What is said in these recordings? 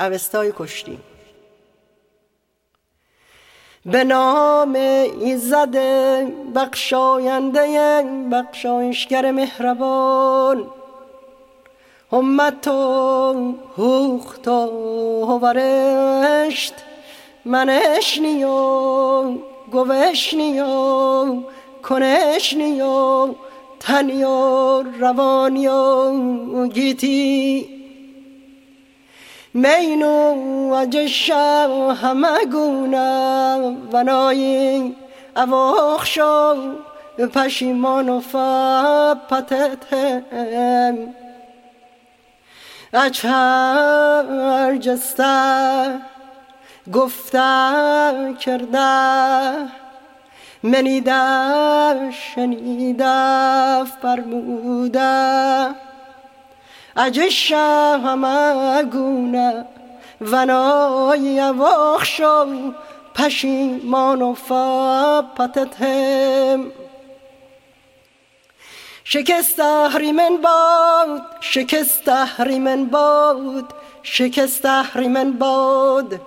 اوستای کشتی. به نام ایزد بخشاینده بخشایشگر مهربان همت و هوخت و ورشت منشنی و گوشنی و کنشنی و تنی و روانی و گیتی. مینو و جشا همه گونه ونایی اواخشا پشیمان و فپتتم اچهر جسته گفته کرده منیده شنیده فرموده. اجش همه گونه ونای واخشو پشیمان و فپتتم شکست اهریمن باد شکست اهریمن باد شکست اهریمن باد.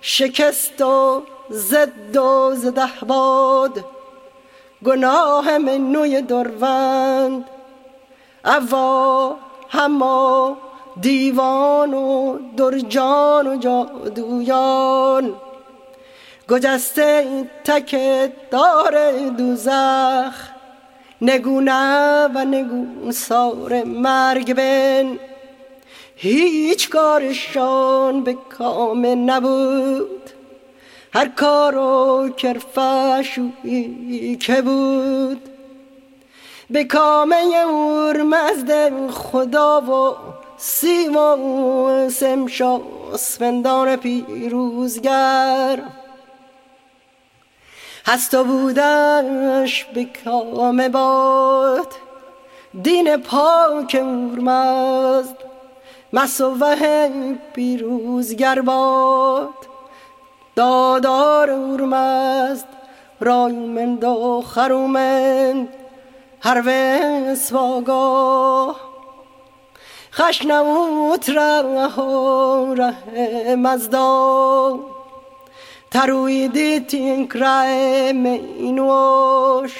شکست و زد و زده باد. گناه من نوی دروند اوا هما دیوان و درجان و جادویان گجسته تک دار دوزخ نگونه و نگون سار مرگ بن. هیچ کارشان به کام نبود هر کارو کرفشوی که بود. به کامه اورمزد خدا و سیما و سمشا اسفندان پیروزگر. هست و بودش به کام باد دین پاک اورمزد مسوه پیروزگر باد. دادار اورمزد رایومند و خرومند هر سواگاه خشنوت و ره مزدا تروی دیتینک ره مینوش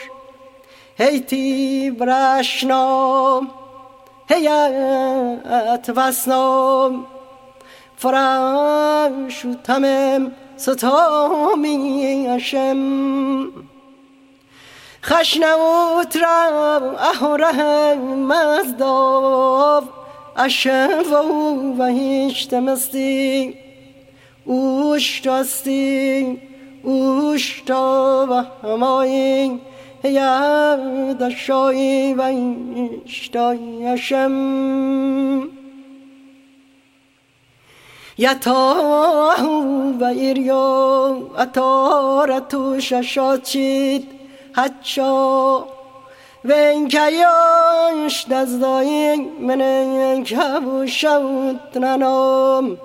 هیتی برشنام هیت وسنام. فرش و تمم ستامی اشم. خشنوت را اهره مزداف اشفو و هیچ تمستی اوشتاستی اوشتا و همایی. یاد و اشتایشم یتا و ایریو اتارتو ششاچید. حشوه و اینکه یاش دست داری من اینکه بو شود ننوام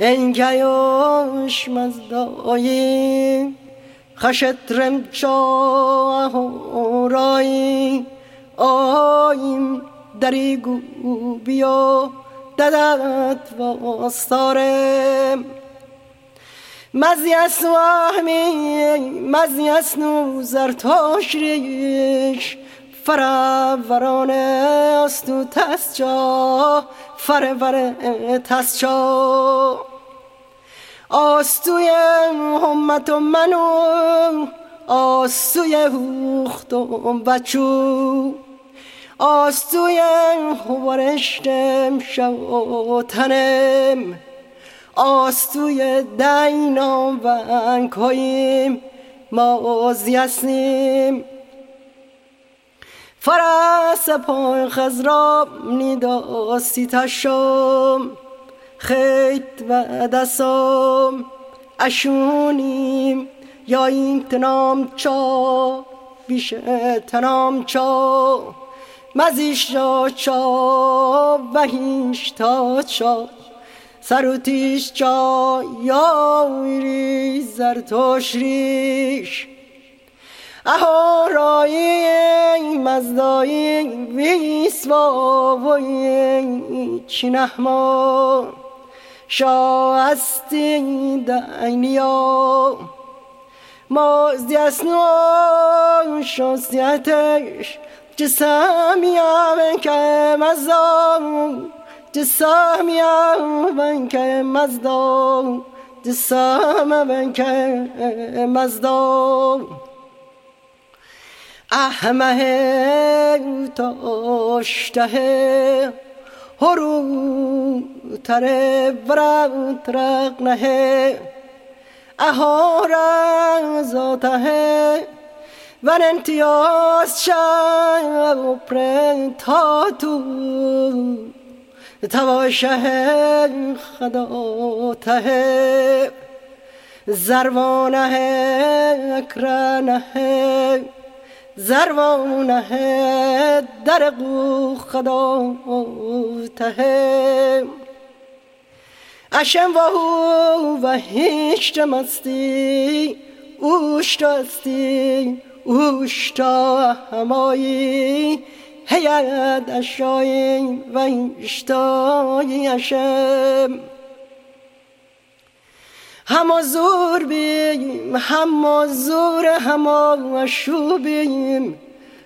اینکه یاش مزداوی خشترم چه آهورای آیم دریغ بیا دادعت و آسارت مزیس و اهمی مزیس نو زرتاش ریش فرورانه استو تسجا فرور تسجا آستوی همت و منو آستوی هوخت و بچو آستوی هورشتم شوتنم. آستوی دینام و انکاییم ما هستیم. فرس پای خزراب نیدا سیتشم خیت و دستم اشونیم یا این تنام چا بیش تنام چا. مزیش جا چا و هیش تا چا. سروتیش چا یا ویری زرتوش ریش. اهارایی مزدایی ویس و چینهما شاستی دنیا. مازدی اسنو شاسیتش جسامیم که مزدام جسامیم که مزدام احمه تاشته هرو تره ورق ترق نهه. اهارا زاته و انتیاز شب تا تو. تواشه خدا ته زروانه اکرانه زروانه در قو خدا ته اشم و هو و هیچ مستی اوشتاستی اوشتا همایی. هیاد اشایی و اشتای اشم. هم زور بیم هم زور هم شو بیم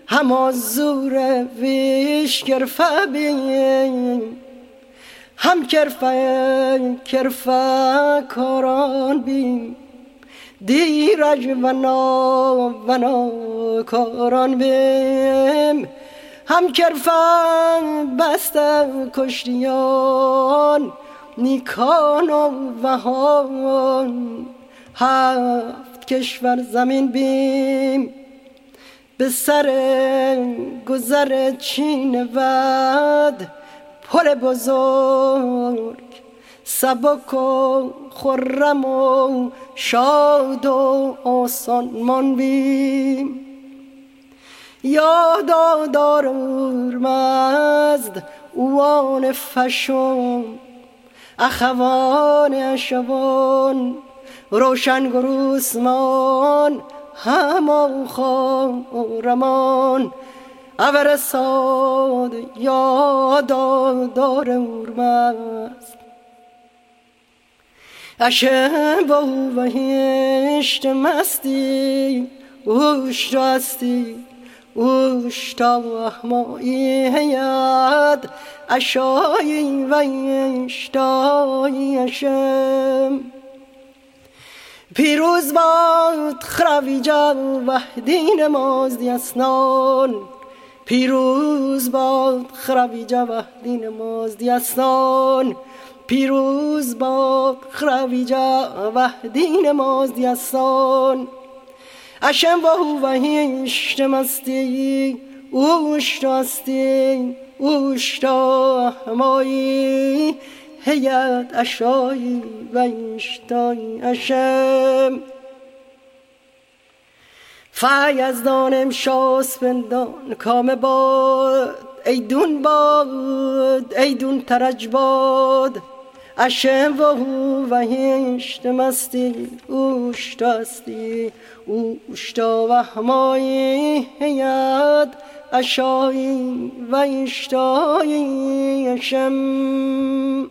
هم زور ویش کرفه بیم. هم کرفه کرفه کاران بیم. دیرج و نا و نا کاران بیم. هم کرفن بسته کشتیان نیکان و وهان. هفت کشور زمین بیم به سر گذر چین ود. پر بزرگ سبک و خرم و شاد و آسان بیم یادا دارور مزد اوان فشم اخوان اشوان روشن گروسمان هما خارمان اور ساد یادا دارور مزد اشم با و هشت مستی اوش راستی احمایی هیاد اشایی و اشتایی اشم پیروز باد خرویجا وحدین مازدی اسنان. پیروز باد خرویجا وحدین مازدی اسنان. پیروز باد خرویجا وحدین مازدی اسنان. اشم و هو و هیشتمستی اوشتاستی اوشتا همایی هیت اشایی و ایشتایی اشم دانم شاس بندان کام باد ایدون باد ایدون ترج باد اشم و هو و هشت مستی اوشتاستی اوشتا و همایی هیاد اشایی و اشتایی اشم.